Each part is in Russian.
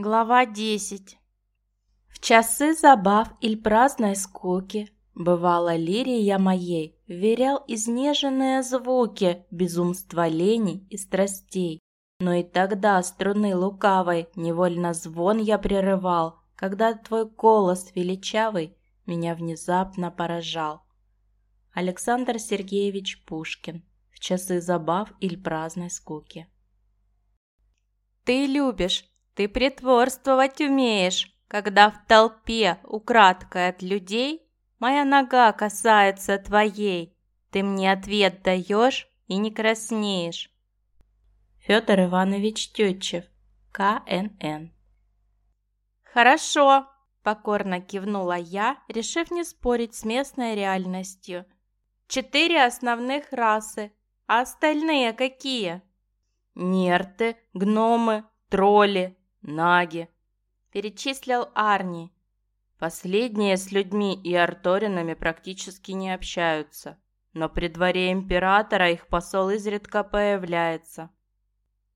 Глава 10 В часы забав или праздной скуки Бывала лирия моей, Верял изнеженные звуки Безумства лени и страстей. Но и тогда струны лукавой Невольно звон я прерывал, Когда твой голос величавый Меня внезапно поражал. Александр Сергеевич Пушкин В часы забав или праздной скуки Ты любишь ты притворствовать умеешь, когда в толпе, украдкой от людей, Моя нога касается твоей, Ты мне ответ даешь и не краснеешь. Федор Иванович Тютчев, КНН «Хорошо», – покорно кивнула я, решив не спорить с местной реальностью. «Четыре основных расы, а остальные какие?» «Нерты, гномы, тролли, Наги. Перечислил Арни. Последние с людьми и арторинами практически не общаются, но при дворе императора их посол изредка появляется.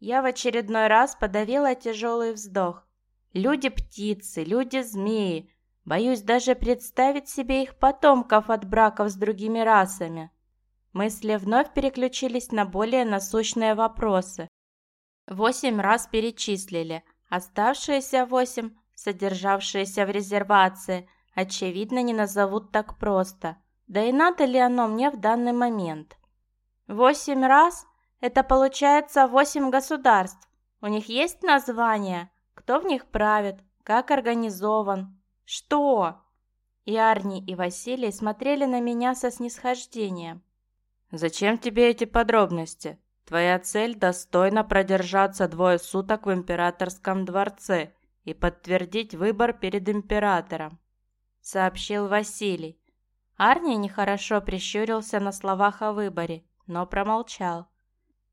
Я в очередной раз подавила тяжелый вздох. Люди-птицы, люди-змеи. Боюсь даже представить себе их потомков от браков с другими расами. Мысли вновь переключились на более насущные вопросы. Восемь раз перечислили, Оставшиеся восемь, содержавшиеся в резервации, очевидно, не назовут так просто. Да и надо ли оно мне в данный момент? Восемь раз – это получается восемь государств. У них есть название? Кто в них правит? Как организован? Что? И Арни, и Василий смотрели на меня со снисхождением. «Зачем тебе эти подробности?» Твоя цель – достойно продержаться двое суток в императорском дворце и подтвердить выбор перед императором», – сообщил Василий. Арни нехорошо прищурился на словах о выборе, но промолчал.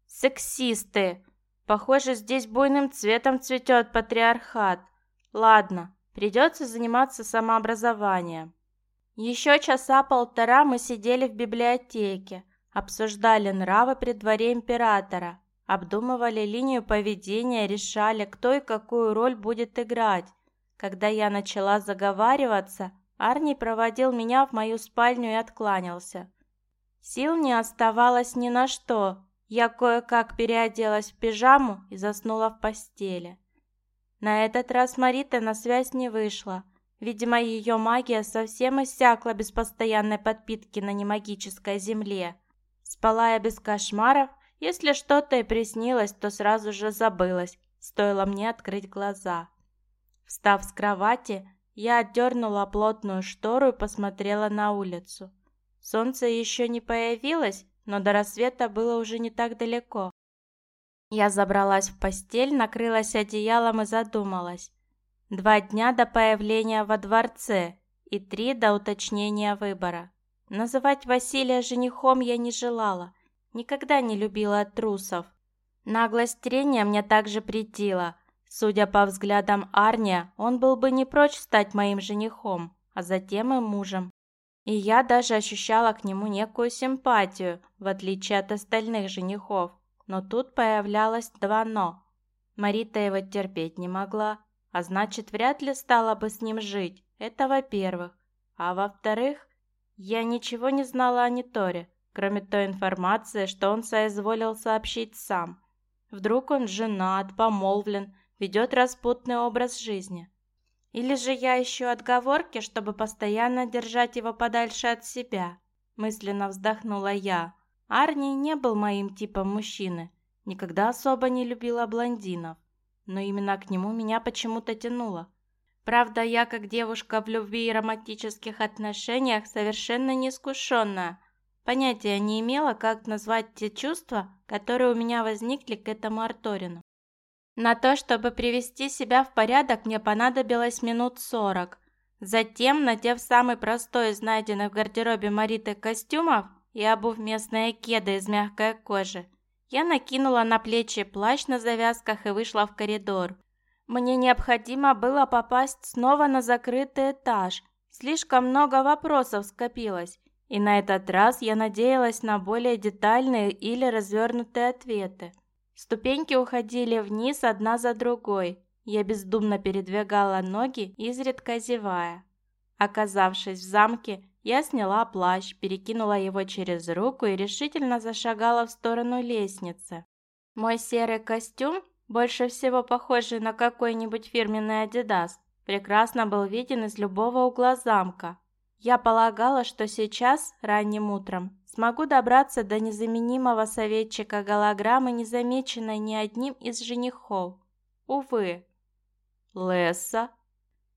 «Сексисты! Похоже, здесь буйным цветом цветет патриархат. Ладно, придется заниматься самообразованием». Еще часа полтора мы сидели в библиотеке, Обсуждали нравы при дворе императора, обдумывали линию поведения, решали, кто и какую роль будет играть. Когда я начала заговариваться, Арни проводил меня в мою спальню и откланялся. Сил не оставалось ни на что. Я кое-как переоделась в пижаму и заснула в постели. На этот раз Марита на связь не вышла. Видимо, ее магия совсем иссякла без постоянной подпитки на немагической земле. Спала я без кошмаров, если что-то и приснилось, то сразу же забылось, стоило мне открыть глаза. Встав с кровати, я отдернула плотную штору и посмотрела на улицу. Солнце еще не появилось, но до рассвета было уже не так далеко. Я забралась в постель, накрылась одеялом и задумалась. Два дня до появления во дворце и три до уточнения выбора. Называть Василия женихом я не желала, никогда не любила трусов. Наглость трения мне также претила. Судя по взглядам Арния, он был бы не прочь стать моим женихом, а затем и мужем. И я даже ощущала к нему некую симпатию, в отличие от остальных женихов. Но тут появлялось два «но». Марита его терпеть не могла, а значит, вряд ли стала бы с ним жить. Это во-первых. А во-вторых, я ничего не знала о Ниторе, кроме той информации, что он соизволил сообщить сам. Вдруг он женат, помолвлен, ведет распутный образ жизни. Или же я ищу отговорки, чтобы постоянно держать его подальше от себя? Мысленно вздохнула я. Арни не был моим типом мужчины, никогда особо не любила блондинов, но именно к нему меня почему-то тянуло. Правда, я как девушка в любви и романтических отношениях совершенно неискушенная. Понятия не имела, как назвать те чувства, которые у меня возникли к этому Арторину. На то, чтобы привести себя в порядок, мне понадобилось минут сорок. Затем, надев самый простой из найденных в гардеробе Мариты костюмов и обув местные кеды из мягкой кожи, я накинула на плечи плащ на завязках и вышла в коридор. Мне необходимо было попасть снова на закрытый этаж. Слишком много вопросов скопилось, и на этот раз я надеялась на более детальные или развернутые ответы. Ступеньки уходили вниз одна за другой. Я бездумно передвигала ноги, изредка зевая. Оказавшись в замке, я сняла плащ, перекинула его через руку и решительно зашагала в сторону лестницы. Мой серый костюм, больше всего похожий на какой-нибудь фирменный «Адидас», прекрасно был виден из любого угла замка. Я полагала, что сейчас, ранним утром, смогу добраться до незаменимого советчика голограммы, незамеченной ни одним из женихов. Увы. Лесса.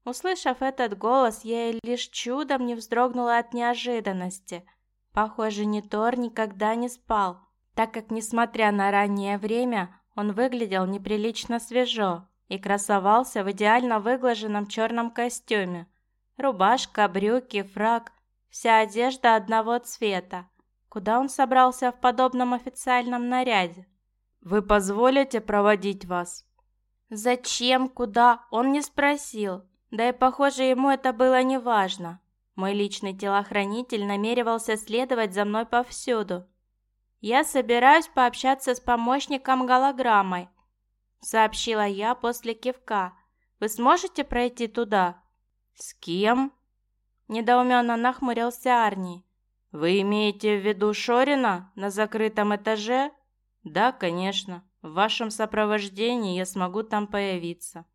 Услышав этот голос, я лишь чудом не вздрогнула от неожиданности. Похоже, Нитор никогда не спал, так как, несмотря на раннее время, он выглядел неприлично свежо и красовался в идеально выглаженном черном костюме. Рубашка, брюки, фрак – вся одежда одного цвета. Куда он собрался в подобном официальном наряде? «Вы позволите проводить вас?» Зачем, куда, он не спросил. Да и, похоже, ему это было неважно. Мой личный телохранитель намеревался следовать за мной повсюду. «Я собираюсь пообщаться с помощником голограммой», — сообщила я после кивка. «Вы сможете пройти туда?» «С кем?» Недоуменно нахмурился Арни. «Вы имеете в виду Шорина на закрытом этаже?» «Да, конечно. В вашем сопровождении я смогу там появиться».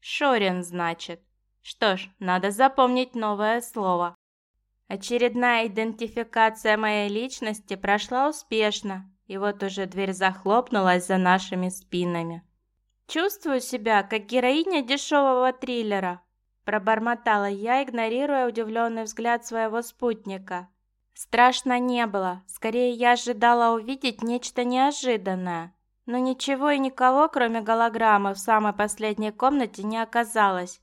«Шорин, значит. Что ж, надо запомнить новое слово». Очередная идентификация моей личности прошла успешно, и вот уже дверь захлопнулась за нашими спинами. Чувствую себя, как героиня дешевого триллера, Пробормотала я, игнорируя удивленный взгляд своего спутника. Страшно не было, скорее я ожидала увидеть нечто неожиданное. Но ничего и никого, кроме голограммы, в самой последней комнате не оказалось.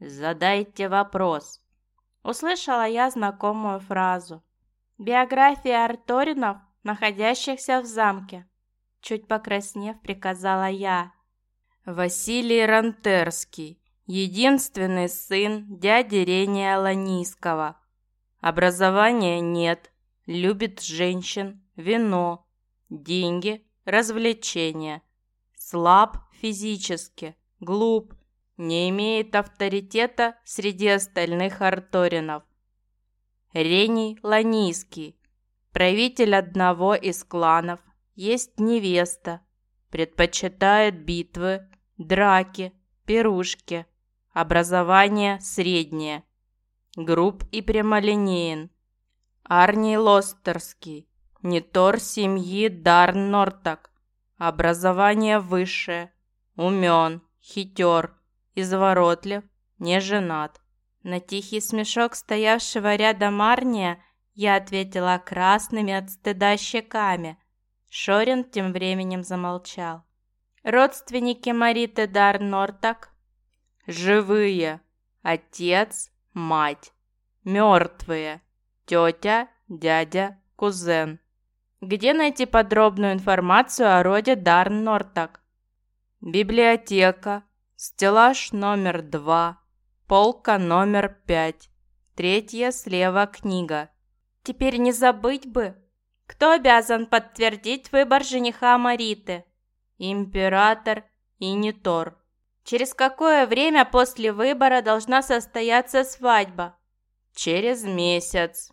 «Задайте вопрос», — услышала я знакомую фразу. «Биография Арторинов, находящихся в замке», — чуть покраснев, приказала я. «Василий Рантерский, Единственный сын дяди Рения Ланийского. Образования нет, любит женщин, вино, деньги, развлечения. Слаб физически, глуп, не имеет авторитета среди остальных арторинов. Рений Ланийский, правитель одного из кланов, есть невеста, предпочитает битвы, драки, пирушки. Образование среднее. Груб и прямолинеен. Арни Лостерский. Нетор семьи Дарн Нортак. Образование высшее. Умен, хитер, изворотлив, не женат. На тихий смешок стоявшего рядом Арния я ответила красными от стыда щеками. Шорин тем временем замолчал. Родственники Мариты Дар Нортак Живые. Отец, мать. Мертвые. Тетя, дядя, кузен. Где найти подробную информацию о роде Дарн Нортак? Библиотека. Стеллаж номер два. Полка номер пять. Третья слева книга. Теперь не забыть бы. Кто обязан подтвердить выбор жениха Мариты? Император и Нитор. Через какое время после выбора должна состояться свадьба? Через месяц.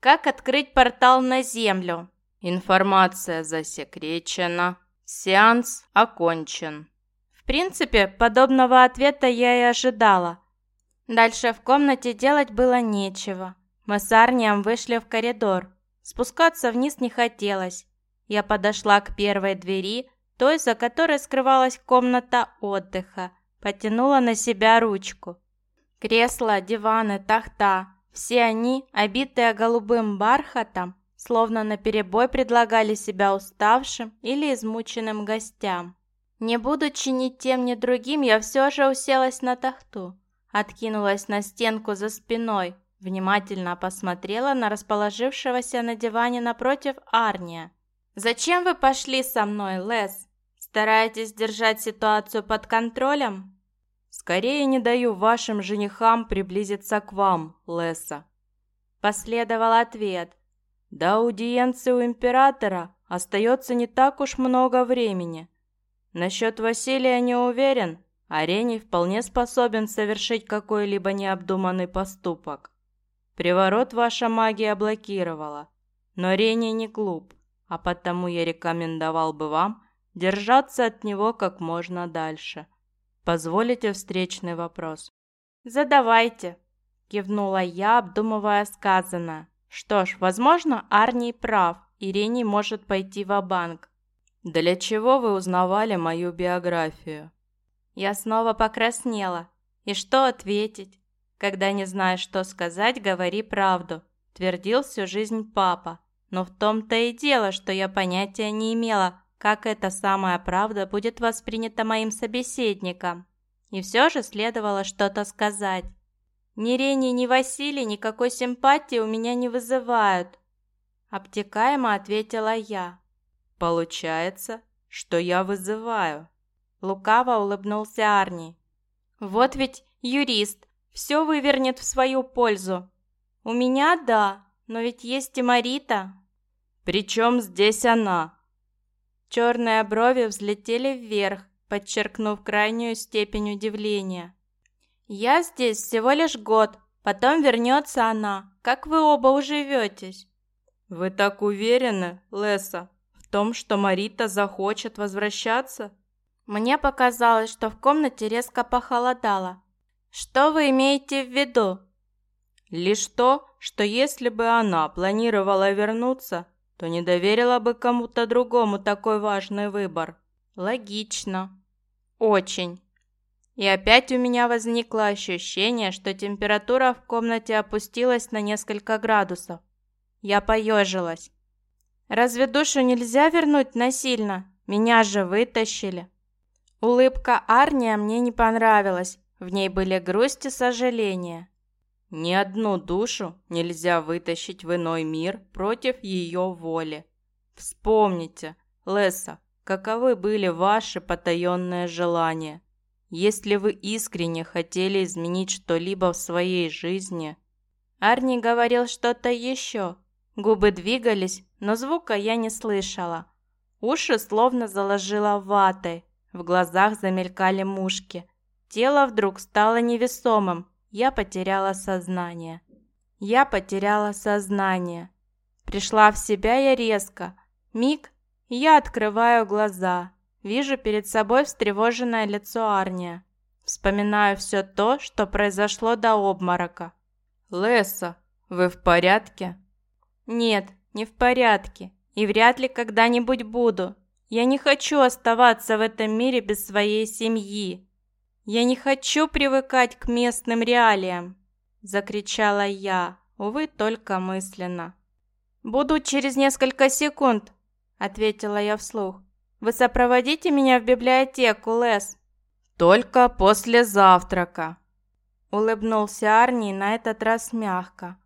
Как открыть портал на Землю? Информация засекречена. Сеанс окончен. Принципе, подобного ответа я и ожидала. Дальше в комнате делать было нечего. Мы с Арнием вышли в коридор. Спускаться вниз не хотелось. Я подошла к первой двери, той, за которой скрывалась комната отдыха, потянула на себя ручку. Кресла, диваны, тахта – все они, обитые голубым бархатом, словно наперебой предлагали себя уставшим или измученным гостям. Не будучи ни тем, ни другим, я все же уселась на тахту, откинулась на стенку за спиной, внимательно посмотрела на расположившегося на диване напротив Арния. «Зачем вы пошли со мной, Лес?» Стараетесь держать ситуацию под контролем? Скорее не даю вашим женихам приблизиться к вам, Леса. Последовал ответ. До аудиенции у императора остается не так уж много времени. Насчет Василия не уверен, Арений вполне способен совершить какой-либо необдуманный поступок. Приворот ваша магия блокировала, но Рений не глуп, а потому я рекомендовал бы вам держаться от него как можно дальше. Позволите встречный вопрос? «Задавайте», — кивнула я, обдумывая сказанное. Что ж, возможно, Арний прав, и Рений может пойти в банк «Для чего вы узнавали мою биографию?» Я снова покраснела. И что ответить? Когда не знаешь, что сказать, говори правду, твердил всю жизнь папа. Но в том-то и дело, что я понятия не имела, как эта самая правда будет воспринята моим собеседником. И все же следовало что-то сказать. Ни Рени, ни Василий никакой симпатии у меня не вызывают. Обтекаемо ответила я. Получается, что я вызываю. Лукаво улыбнулся Арни. Вот ведь юрист, все вывернет в свою пользу. У меня да, но ведь есть и Марита. Причем здесь она? Черные брови взлетели вверх, подчеркнув крайнюю степень удивления. «Я здесь всего лишь год, потом вернется она. Как вы оба уживетесь?» «Вы так уверены, Леса, том, что Марита захочет возвращаться?» Мне показалось, что в комнате резко похолодало. Что вы имеете в виду? Лишь то, что если бы она планировала вернуться, то не доверила бы кому-то другому такой важный выбор. Логично. Очень. И опять у меня возникло ощущение, что температура в комнате опустилась на несколько градусов. Я поежилась. Разве душу нельзя вернуть насильно? Меня же вытащили. Улыбка Арния мне не понравилась, в ней были грусть и сожаление. Ни одну душу нельзя вытащить в иной мир против ее воли. Вспомните, Леса, каковы были ваши потаенные желания. Если вы искренне хотели изменить что-либо в своей жизни... Арни говорил что-то еще. Губы двигались, но звука я не слышала. Уши словно заложила ватой. В глазах замелькали мушки. Тело вдруг стало невесомым. Я потеряла сознание. Я потеряла сознание. Пришла в себя я резко. Миг, я открываю глаза. Вижу перед собой встревоженное лицо Арния. Вспоминаю все то, что произошло до обморока. «Леса, вы в порядке?» «Нет, не в порядке. И вряд ли когда-нибудь буду. Я не хочу оставаться в этом мире без своей семьи. Я не хочу привыкать к местным реалиям, закричала я, увы, только мысленно. Буду через несколько секунд, ответила я вслух. Вы сопроводите меня в библиотеку, Лес. Только после завтрака. Улыбнулся Арни на этот раз мягко.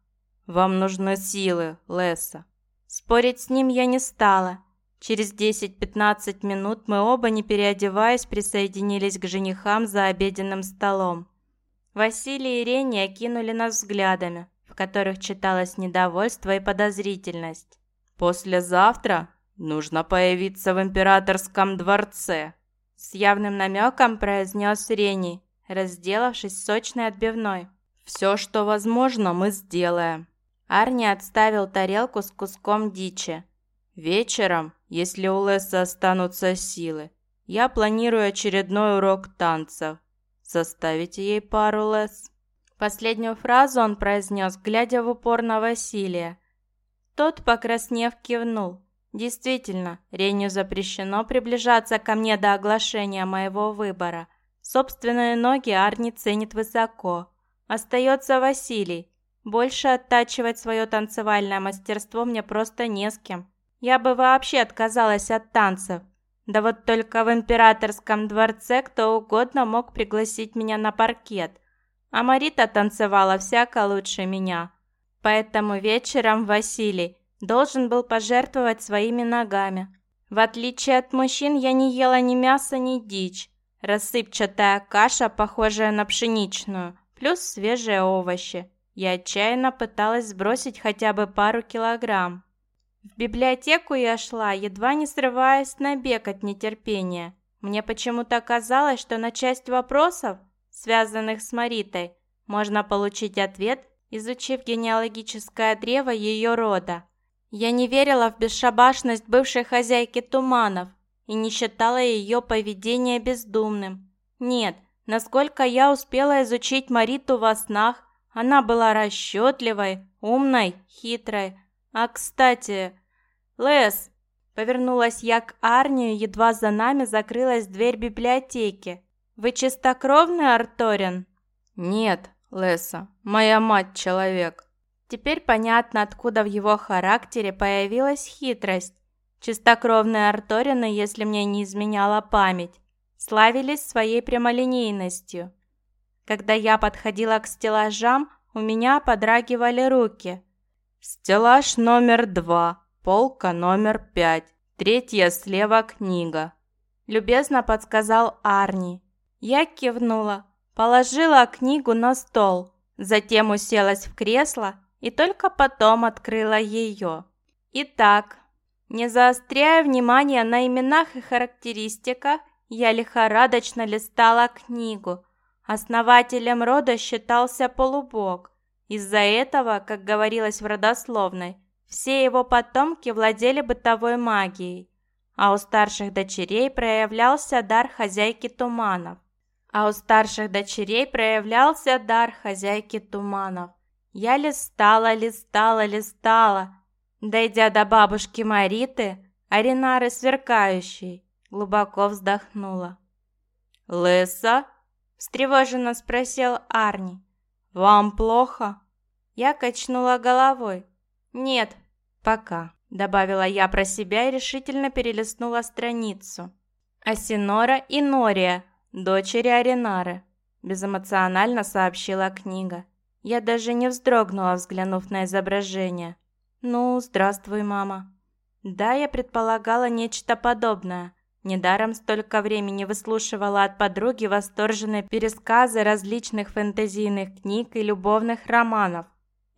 Вам нужны силы, Леса. Спорить с ним я не стала. Через 10-15 минут мы оба, не переодеваясь, присоединились к женихам за обеденным столом. Василий и Рени окинули нас взглядами, в которых читалось недовольство и подозрительность. «Послезавтра нужно появиться в императорском дворце», с явным намеком произнес Рени, разделавшись сочной отбивной. «Все, что возможно, мы сделаем». Арни отставил тарелку с куском дичи. «Вечером если у Леса останутся силы. Я планирую очередной урок танцев. Составите ей пару, Лес?» Последнюю фразу он произнес, глядя в упор на Василия. Тот, покраснев, кивнул. «Действительно, Реню запрещено приближаться ко мне до оглашения моего выбора. Собственные ноги Арни ценит высоко. Остается Василий. Больше оттачивать свое танцевальное мастерство мне просто не с кем. Я бы вообще отказалась от танцев. Да вот только в императорском дворце кто угодно мог пригласить меня на паркет. А Марита танцевала всяко лучше меня. Поэтому вечером Василий должен был пожертвовать своими ногами. В отличие от мужчин, я не ела ни мяса, ни дичь. Рассыпчатая каша, похожая на пшеничную, плюс свежие овощи. Я отчаянно пыталась сбросить хотя бы пару килограмм. В библиотеку я шла, едва не срываясь на бег от нетерпения. Мне почему-то казалось, что на часть вопросов, связанных с Маритой, можно получить ответ, изучив генеалогическое древо ее рода. Я не верила в бесшабашность бывшей хозяйки туманов и не считала ее поведение бездумным. Нет, насколько я успела изучить Мариту во снах, она была расчетливой, умной, хитрой. А, кстати, Лес, повернулась я к Арнию, едва за нами закрылась дверь библиотеки. Вы чистокровный Арторин? Нет, Леса, моя мать человек. Теперь понятно, откуда в его характере появилась хитрость. Чистокровные Арторины, если мне не изменяла память, славились своей прямолинейностью. Когда я подходила к стеллажам, у меня подрагивали руки. «Стеллаж номер два, полка номер пять, третья слева книга», — любезно подсказал Арни. Я кивнула, положила книгу на стол, затем уселась в кресло и только потом открыла ее. Итак, не заостряя внимание на именах и характеристиках, я лихорадочно листала книгу. Основателем рода считался полубог. Из-за этого, как говорилось в родословной, все его потомки владели бытовой магией, а у старших дочерей проявлялся дар хозяйки туманов. А у старших дочерей проявлялся дар хозяйки туманов. Я листала, листала, листала, дойдя до бабушки Мариты, Аринары сверкающей, глубоко вздохнула. «Леса?» – встревоженно спросил Арни. «Вам плохо?» Я качнула головой. «Нет, пока», — добавила я про себя и решительно перелистнула страницу. «Асинора и Нория, дочери Аринары», — безэмоционально сообщила книга. Я даже не вздрогнула, взглянув на изображение. «Ну, здравствуй, мама». Да, я предполагала нечто подобное. Недаром столько времени выслушивала от подруги восторженные пересказы различных фэнтезийных книг и любовных романов.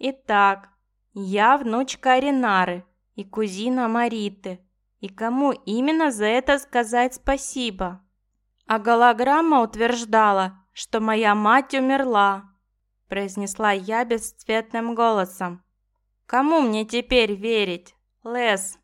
Итак, я внучка Аринары и кузина Мариты. И кому именно за это сказать спасибо? А голограмма утверждала, что моя мать умерла, произнесла я бесцветным голосом. Кому мне теперь верить, Лес?